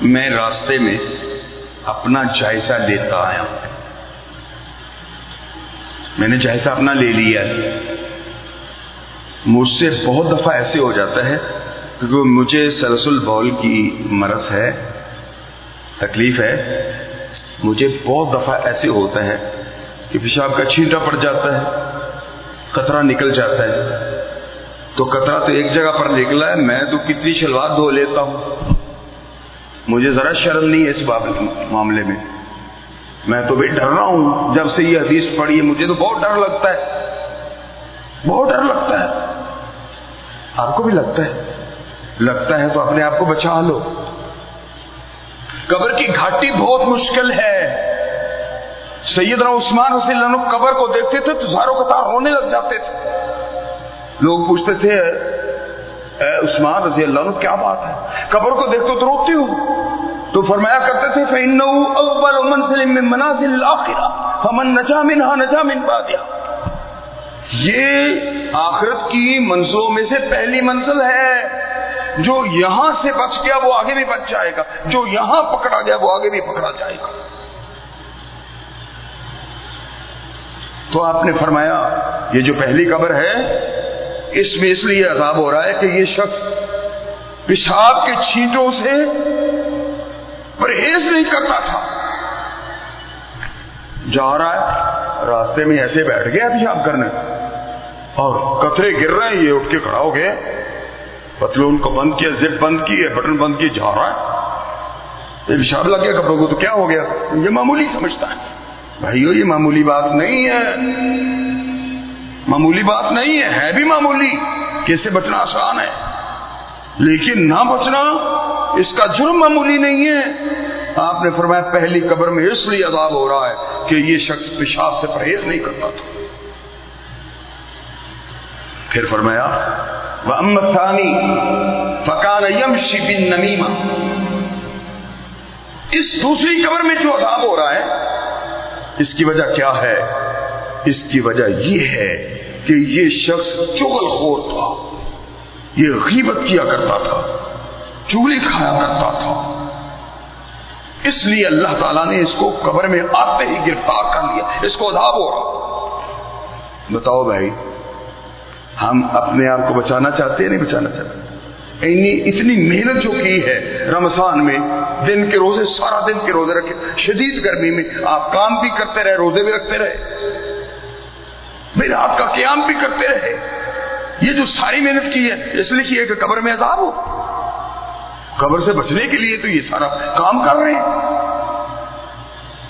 میں راستے میں اپنا جائزہ لیتا آیا ہوں۔ میں نے جائزہ اپنا لے لیا مجھ سے بہت دفعہ ایسے ہو جاتا ہے کیونکہ مجھے سلسل بول کی مرض ہے، تکلیف ہے۔ مجھے بہت دفعہ ایسے ہوتا ہے کہ پیشاب کا چھینٹا پڑ جاتا ہے، قطرہ نکل جاتا ہے۔ تو قطرہ تو ایک جگہ پر نکلا ہے، میں تو کتنی شلوار دھو لیتا ہوں۔ مجھے ذرا شرم نہیں ہے اس معاملے میں۔ میں تو بھی ڈر رہا ہوں۔ جب سے یہ حدیث پڑھی ہے، مجھے تو بہت ڈر لگتا ہے۔ بہت ڈر لگتا ہے۔ آپ کو بھی لگتا ہے۔ لگتا ہے تو اپنے آپ کو بچا لو۔ قبر کی گھاٹی بہت مشکل ہے۔ سیدنا عثمان حسین اللہ قبر کو دیکھتے تھے تو زاروں قطار ہونے لگ جاتے تھے۔ لوگ پوچھتے تھے، اے عثمان رضی اللہ عنہ، کیا بات ہے؟ قبر کو دیکھتے تو روتے ہو تو فرمایا کرتے تھے، فَإِنَّهُ أَوَّلُ مَنْزِلٍ مِّن مَنَازِلِ الْآخِرَةِ فَمَن نَجَا مِنْهَا نَجَا مِنْ بَعْدِهَا۔ یہ آخرت کی منزلوں میں سے پہلی منزل ہے۔ جو یہاں سے بچ گیا وہ آگے بھی بچ جائے گا۔ جو یہاں پکڑا گیا وہ آگے بھی پکڑا جائے گا۔ تو آپ نے فرمایا، یہ جو پہلی قبر ہے، اس میں اس لیے عذاب ہو رہا ہے کہ یہ شخص پیشاب کے چھینٹوں سے پرہیز نہیں کرتا تھا۔ جا رہا ہے، راستے میں ایسے بیٹھ گیا پیشاب کرنے۔ اور کترے گر رہے ہیں، یہ اٹھ کے کھڑا ہو گیا۔ پتلون کو بند کیا، زپ بند کی بٹن بند کی، جا رہا ہے۔ یہ پیشاب لگ گیا کپڑوں کو تو کیا ہو گیا؟ یہ معمولی سمجھتا ہے۔ بھائیو، یہ معمولی بات نہیں ہے۔ معمولی بات نہیں ہے ہے بھی معمولی۔ کیسے بچنا آسان ہے؟ لیکن نہ بچنا اس کا جرم معمولی نہیں ہے۔ آپ نے فرمایا پہلی قبر میں اس لیے عذاب ہو رہا ہے کہ یہ شخص پیشاب سے پرہیز نہیں کرتا تھا۔ پھر فرمایا ثانی فکان یمشی بن نمیما اس دوسری قبر میں جو عذاب ہو رہا ہے، اس کی وجہ کیا ہے؟ اس کی وجہ یہ ہے کہ یہ شخص چغل خور تھا۔ یہ غیبت کیا کرتا تھا۔ چولی کھایا کرتا تھا۔ اس لیے اللہ تعالیٰ نے اس کو قبر میں آتے ہی گرفتار کر لیا۔ اس کو عذاب ہو رہا۔ بتاؤ بھائی، ہم اپنے آپ کو بچانا چاہتے ہیں نہیں بچانا چاہتے؟ اتنی محنت جو کی ہے رمضان میں، دن کے روزے، سارا دن کے روزے رکھے۔ شدید گرمی میں آپ کام بھی کرتے رہے، روزے بھی رکھتے رہے۔ بھائی، رات کا قیام بھی کرتے رہے۔ یہ جو ساری محنت کی ہے، اس لیے کہ قبر میں عذاب ہو۔ قبر سے بچنے کے لیے تو یہ سارا کام کر رہے ہیں۔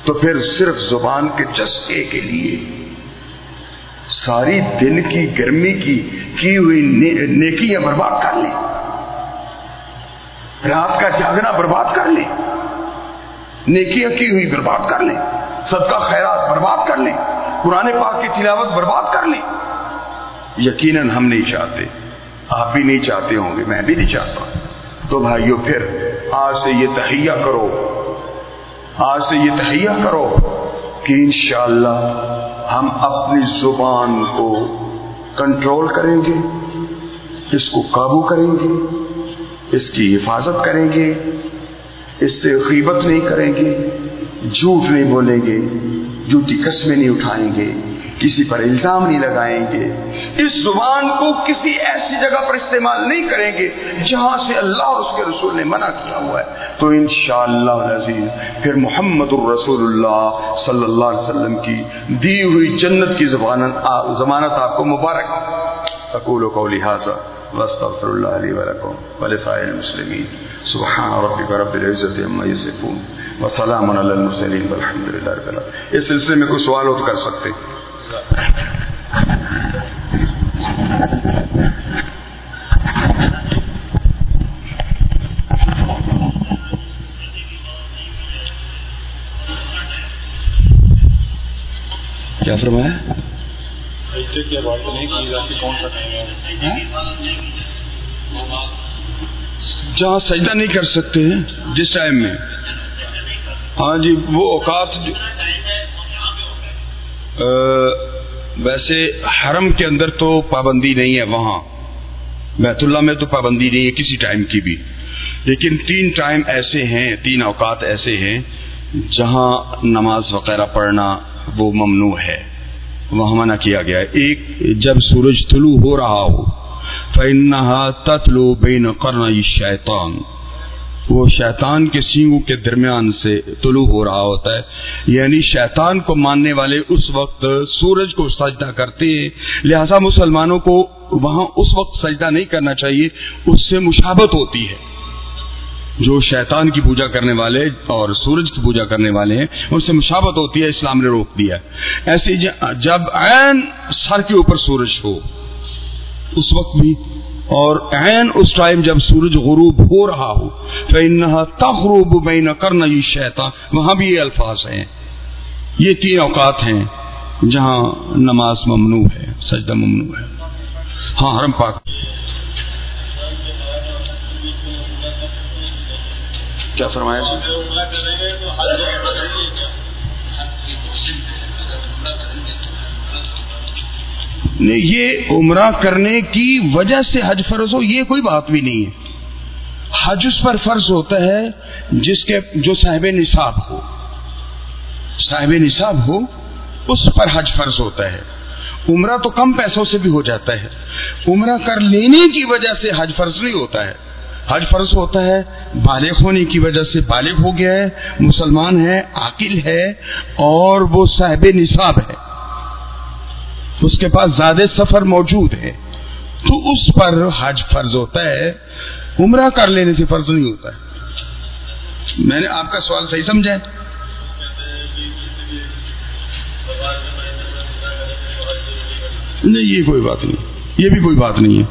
تو پھر صرف زبان کے چسکے کے لیے ساری دن کی گرمی کی کی ہوئی نیکیاں برباد کر لیں۔ رات کا جاگنا برباد کر لیں۔ نیکیاں کی ہوئی برباد کر لیں۔ سب کا خیرات برباد کر لیں۔ قرآن پاک کی تلاوت برباد کر لیں۔ یقیناً ہم نہیں چاہتے۔ آپ بھی نہیں چاہتے ہوں گے، میں بھی نہیں چاہتا۔ تو بھائیو پھر آج سے یہ تہیا کرو۔ آج سے یہ تہیا کرو کہ انشاءاللہ ہم اپنی زبان کو کنٹرول کریں گے، اس کو قابو کریں گے، اس کی حفاظت کریں گے، اس سے غیبت نہیں کریں گے، جھوٹ نہیں بولیں گے، جھوٹی قسمیں نہیں اٹھائیں گے۔ کسی پر الزام نہیں لگائیں گے۔ اس زبان کو کسی ایسی جگہ پر استعمال نہیں کریں گے جہاں سے اللہ اور اس کے رسول نے منع کیا ہوا ہے۔ تو انشاءاللہ العزیز، پھر محمد الرسول اللہ صلی اللہ علیہ وسلم کی دی ہوئی جنت کی ضمانت آپ کو مبارک۔ اقول قولی حاضر واستغفر الله لي ولكم ولسائر المسلمين سبحان ربك رب العزة عما يصفون وسلام على المرسلين والحمد لله رب العالمين اس سلسلے میں کوئی سوال ہو تو کر سکتے۔ ہیں کیا فرمایا؟ جہاں سجدہ نہیں کر سکتے جس ٹائم میں۔ ہاں جی وہ اوقات ویسے حرم کے اندر تو پابندی نہیں ہے وہاں۔ بیت اللہ میں تو پابندی نہیں ہے کسی ٹائم کی بھی۔ لیکن تین ٹائم ایسے ہیں، تین اوقات ایسے ہیں جہاں نماز وغیرہ پڑھنا وہ ممنوع ہے۔ وہاں منع کیا گیا۔ ہے ایک، جب سورج طلوع ہو رہا ہو، فَإِنَّهَا تَتْلُو بَيْنَ قَرْنَيِ الشَّيْطَانِ۔ وہ شیطان کے سینگوں کے درمیان سے طلوع ہو رہا ہوتا ہے۔ یعنی شیطان کو ماننے والے اس وقت سورج کو سجدہ کرتے ہیں۔ لہذا مسلمانوں کو وہاں اس وقت سجدہ نہیں کرنا چاہیے، اس سے مشابت ہوتی ہے۔ جو شیطان کی پوجا کرنے والے اور سورج کی پوجا کرنے والے ہیں، ان سے مشابت ہوتی ہے، اسلام نے روک دیا۔ ایسے جب عین سر کے اوپر سورج ہو، اس وقت بھی اور عین اس ٹائم جب سورج غروب ہو رہا ہو تو تغروب بین کرنا یہ شیطان وہاں بھی یہ الفاظ ہیں۔ یہ تین اوقات ہیں جہاں نماز ممنوع ہے، سجدہ ممنوع ہے۔ ہاں حرم پاک۔ کیا فرمایا؟ یہ عمرہ کرنے کی وجہ سے حج فرض ہو، یہ کوئی بات بھی نہیں ہے۔ حج اس پر فرض ہوتا ہے جس کے، جو صاحب نصاب ہو۔ صاحب نصاب ہو، اس پر حج فرض ہوتا ہے۔ عمرہ تو کم پیسوں سے بھی ہو جاتا ہے۔ عمرہ کر لینے کی وجہ سے حج فرض نہیں ہوتا ہے۔ حج فرض ہوتا ہے، بالغ ہونے کی وجہ سے بالغ ہو گیا ہے، مسلمان ہے، عاقل ہے، اور وہ صاحب نصاب ہے۔ اس کے پاس زیادہ سفر موجود ہے، تو اس پر حج فرض ہوتا ہے، عمرہ کر لینے سے فرض نہیں ہوتا ہے۔ میں نے آپ کا سوال صحیح سمجھا ہے؟ نہیں، یہ کوئی بات نہیں۔ یہ بھی کوئی بات نہیں ہے۔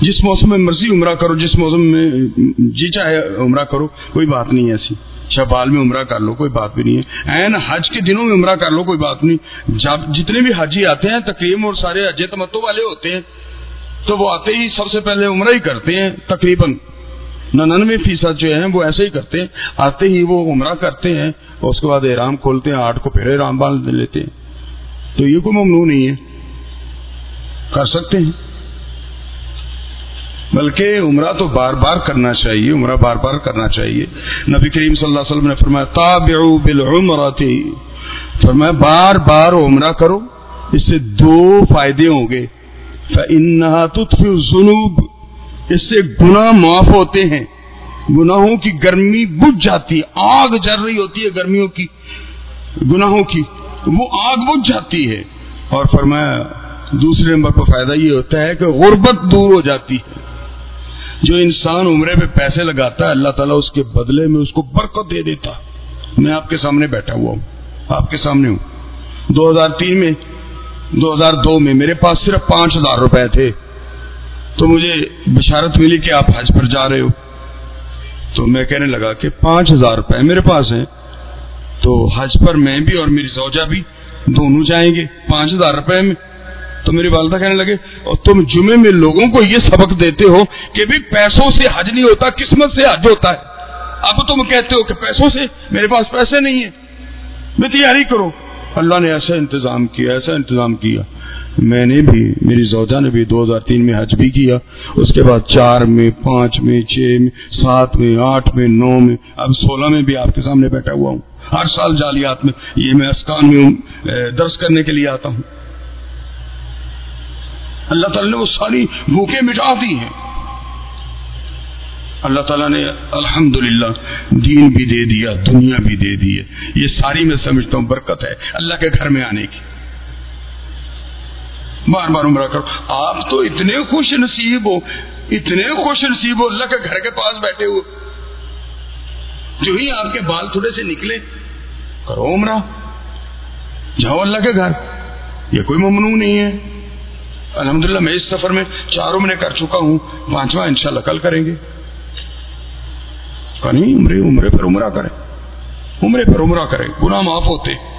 جس موسم میں مرضی عمرہ کرو، جس موسم میں جی چاہے عمرہ کرو، کوئی بات نہیں ہے ایسی۔ اچھا، شبال میں عمرہ کر لو، کوئی بات بھی نہیں ہے۔ این حج کے دنوں میں عمرہ کر لو، کوئی بات نہیں۔ جب جتنے بھی حجی آتے ہیں تقریب اور سارے حج تمتو والے ہوتے ہیں، تو وہ آتے ہی سب سے پہلے عمرہ ہی کرتے ہیں، تقریباً۔ ننانوے فیصد جو ہیں، وہ ایسے ہی کرتے ہیں۔ آتے ہی وہ عمرہ کرتے ہیں اور اس کے بعد احرام کھولتے ہیں، آٹھ کو پھر احرام باندھ لیتے ہیں۔ تو یہ کوئی ممنوع نہیں ہے۔ کر سکتے ہیں۔ بلکہ عمرہ تو بار بار کرنا چاہیے، عمرہ بار بار کرنا چاہیے۔ نبی کریم صلی اللہ علیہ وسلم نے فرمایا تابعو بالعمرتی فرمایا، بار بار عمرہ کرو، اس سے دو فائدے ہوں گے۔ فَإِنَّهَا تُطْفِعُ الذُّنُوبِ۔ اس سے گناہ معاف ہوتے ہیں۔ گناہوں کی گرمی بجھ جاتی ہے، آگ جل رہی ہوتی ہے گرمیوں کی۔ گناہوں کی، وہ آگ بجھ جاتی ہے۔ اور فرمایا، دوسرے نمبر پر فائدہ یہ ہوتا ہے کہ غربت دور ہو جاتی ہے۔ جو انسان عمرے پہ پیسے لگاتا ہے، اللہ تعالیٰ اس کے بدلے میں اس کو برکت دے دیتا۔ میں آپ کے سامنے بیٹھا ہوا ہوں۔ آپ کے سامنے ہوں۔ دو ہزار تین میں، دو ہزار دو میں میرے پاس صرف پانچ ہزار روپے تھے۔ تو مجھے بشارت ملی کہ آپ حج پر جا رہے ہو۔ تو میں کہنے لگا کہ پانچ ہزار روپے میرے پاس ہیں۔ تو حج پر میں بھی اور میری سوجا بھی دونوں جائیں گے۔ پانچ ہزار روپے میں تو میری والدہ کہنے لگے، اور تم جمعے میں لوگوں کو یہ سبق دیتے ہو کہ بھی پیسوں سے حج نہیں ہوتا، قسمت سے حج ہوتا ہے. اب تم کہتے ہو کہ پیسوں سے؟ میرے پاس پیسے نہیں ہیں۔ میں تیاری کرو۔ اللہ نے ایسا انتظام کیا، ایسا انتظام کیا۔ میں نے بھی، میری زوجہ نے بھی دو ہزار تین میں حج بھی کیا۔ اس کے بعد چار میں، پانچ میں، چھ میں، سات میں، آٹھ میں، نو میں، اب سولہ میں بھی آپ کے سامنے بیٹھا ہوا ہوں۔ ہر سال جالیات میں، یہ میں اسکان میں درس کرنے کے لیے آتا ہوں۔ اللہ تعالیٰ نے وہ ساری بھوکیں مٹا دی ہیں۔ اللہ تعالیٰ نے الحمد دین بھی دے دیا، دنیا بھی دے دی ہے۔ یہ ساری میں سمجھتا ہوں برکت ہے اللہ کے گھر میں آنے کی۔ بار بار عمرہ کرو۔ آپ تو اتنے خوش نصیب ہو، اتنے خوش نصیب ہو اللہ کے گھر کے پاس بیٹھے ہو جو ہی آپ کے بال تھوڑے سے نکلے، کرو عمرہ۔ جاؤ اللہ کے گھر۔ یہ کوئی ممنوع نہیں ہے۔ الحمدللہ میں اس سفر میں چاروں میں کر چکا ہوں۔ پانچواں انشاءاللہ کل کریں گے۔ کہا نہیں، عمرے عمرے پر عمرہ کریں۔ عمرے پر عمرہ کریں۔ گناہ معاف ہوتے۔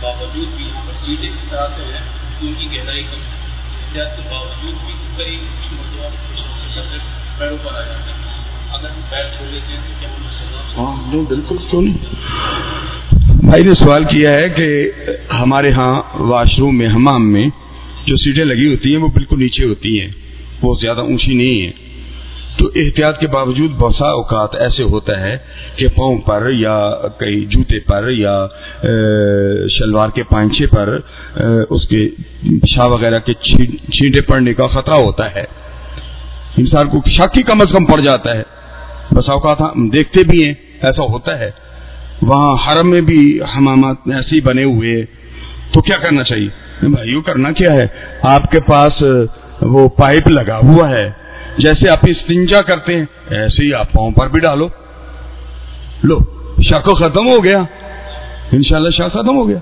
باوجود بھی سیٹیں اس طرح سے ہیں۔ کہ ان کی گہرائی کم۔ احتیاط باوجود بھی کئی پر آ جاتے ہیں اگر ہم پیر چھوڑ لیتے ہیں تو کیا ہاں نہیں، بالکل کیوں نہیں؟ بھائی نے سوال کیا ہے کہ ہمارے ہاں واش روم میں، حمام میں جو سیٹیں لگی ہوتی ہیں، وہ بالکل نیچے ہوتی ہیں۔ وہ زیادہ اونچی نہیں ہیں۔ تو احتیاط کے باوجود بہت اوقات ایسے ہوتا ہے کہ پاؤں پر یا کئی جوتے پر یا شلوار کے پانچے پر اس کے شاہ وغیرہ کے چھینٹے پڑنے کا خطرہ ہوتا ہے۔ انسان کو شک ہی کم از کم پڑ جاتا ہے۔ بس اوقات ہاں، ہم دیکھتے بھی ہیں، ایسا ہوتا ہے۔ وہاں حرم میں بھی حمامات ایسے ہی بنے ہوئے تو کیا کرنا چاہیے؟ بھائیو کرنا کیا ہے؟ آپ کے پاس وہ پائپ لگا ہوا ہے۔ جیسے آپ استنجا کرتے ہیں، ایسے ہی آپ پاؤں پر بھی ڈالو۔ لو شک ختم ہو گیا۔ انشاءاللہ شاہ ختم ہو گیا۔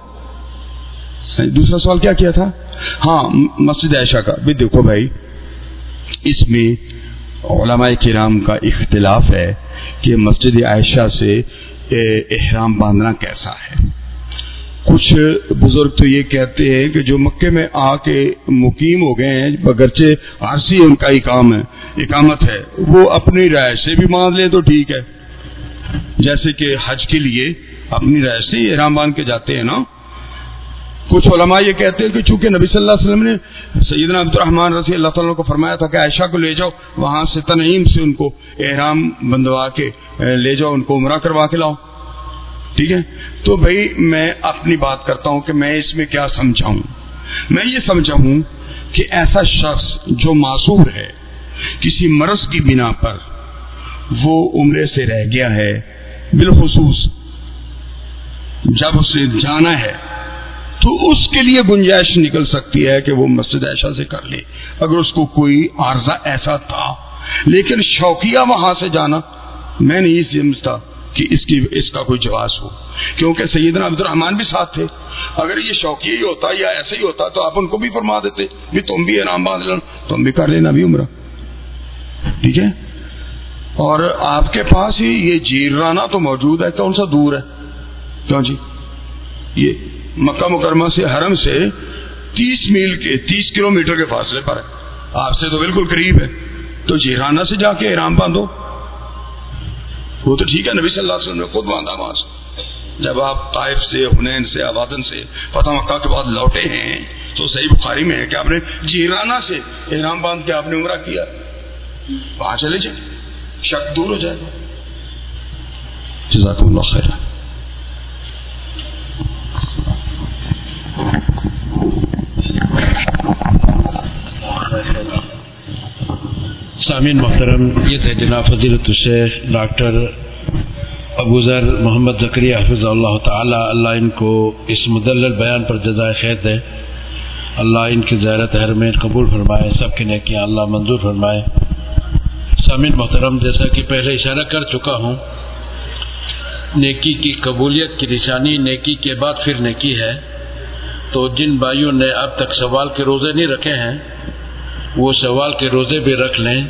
دوسرا سوال کیا کیا تھا؟ ہاں مسجد عائشہ کا۔ بھی دیکھو بھائی اس میں علماء کرام کا اختلاف ہے کہ مسجد عائشہ سے احرام باندھنا کیسا ہے۔ کچھ بزرگ تو یہ کہتے ہیں کہ جو مکے میں آ کے مقیم ہو گئے ہیں، بگرچہ عرصی ان کا اکام ہے، اقامت ہے، وہ اپنی رائے سے بھی مان لیں تو ٹھیک ہے۔ جیسے کہ حج کے لیے اپنی رائے سے احرام باندھ کے جاتے ہیں نا۔ کچھ علماء یہ کہتے ہیں کہ چونکہ نبی صلی اللہ علیہ وسلم نے سیدنا عبد الرحمان رضی اللہ تعالیٰ کو فرمایا تھا کہ عائشہ کو لے جاؤ، وہاں سے تنعیم سے ان کو احرام بندوا کے لے جاؤ، ان کو عمرہ کروا کے لاؤ۔ ٹھیک ہے؟ تو بھائی میں اپنی بات کرتا ہوں کہ میں اس میں کیا سمجھاؤں۔ میں یہ سمجھا ہوں کہ ایسا شخص جو معصور ہے، کسی مرض کی بنا پر وہ عمرے سے رہ گیا ہے، بالخصوص جب اسے جانا ہے۔ تو اس کے لیے گنجائش نکل سکتی ہے کہ وہ مسجد ایشا سے کر لے۔ اگر اس کو کوئی عارضہ ایسا تھا۔ لیکن شوقیہ وہاں سے جانا، میں نہیں سمجھتا کہ اس کی، اس کا کوئی جواز ہو۔ کیونکہ سیدنا عبد الرحمان بھی ساتھ تھے۔ اگر یہ شوقیہ ہی ہوتا یا ایسا ہی ہوتا تو آپ ان کو بھی فرما دیتے۔ بھی تم بھی انعام باندھ لینا تم بھی کر لینا بھی عمرہ۔ ٹھیک ہے؟ اور آپ کے پاس ہی یہ جیرانا تو موجود ہے، کون سا دور ہے؟ کیوں جی؟ یہ مکہ مکرمہ سے حرم سے تیس میل کے تیس کلو میٹر کے فاصلے پر ہے۔ آپ سے تو بالکل قریب ہے۔ تو جیرانہ سے جا کے احرام باندھو۔ وہ تو ٹھیک ہے، نبی صلی اللہ علیہ وسلم نے خود باندھا وہاں سے جب آپ طائف سے، حنین سے، آبادن سے فتح مکہ کے بعد لوٹے ہیں، تو صحیح بخاری میں ہے کہ آپ نے جیرانہ سے احرام باندھ کے آپ نے عمرہ کیا۔ وہاں چلے جائیں۔ شک دور ہو جائے۔ گا جزاک اللہ خیر سامعین محترم، یہ تھے جناب فضیلت الشیخ، ڈاکٹر ابو ذر محمد ذکری حفظ اللہ تعالی، اللہ ان کو اس مدلل بیان پر جزائے خیر دے۔ اللہ ان کی زیارت حرمین قبول فرمائے، سب کی نیکیاں اللہ منظور فرمائے۔ سامعین محترم، جیسا کہ پہلے اشارہ کر چکا ہوں، نیکی کی قبولیت کی نشانی، نیکی کے بعد پھر نیکی ہے۔ تو جن بھائیوں نے اب تک سوال کے روزے نہیں رکھے ہیں، وہ سوال کے روزے بھی رکھ لیں۔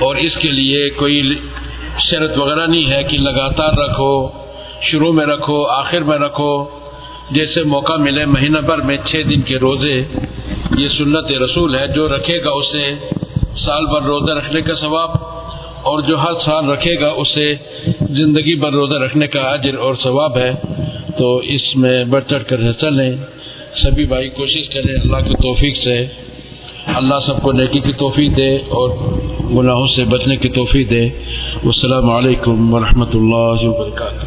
اور اس کے لیے کوئی شرط وغیرہ نہیں ہے کہ لگاتار رکھو، شروع میں رکھو، آخر میں رکھو، جیسے موقع ملے مہینہ بھر میں چھ دن کے روزے، یہ سنت رسول ہے، جو رکھے گا اسے سال بھر روزہ رکھنے کا ثواب، اور جو ہر سال رکھے گا اسے زندگی بھر روزہ رکھنے کا اجر اور ثواب ہے۔ تو اس میں بڑھ چڑھ کر حصہ لیں سبھی بھائی کوشش کریں، اللہ کی توفیق سے، اللہ سب کو نیکی کی توفیق دے اور گناہوں سے بچنے کی توفیق دے۔ السلام علیکم ورحمۃ اللہ وبرکاتہ۔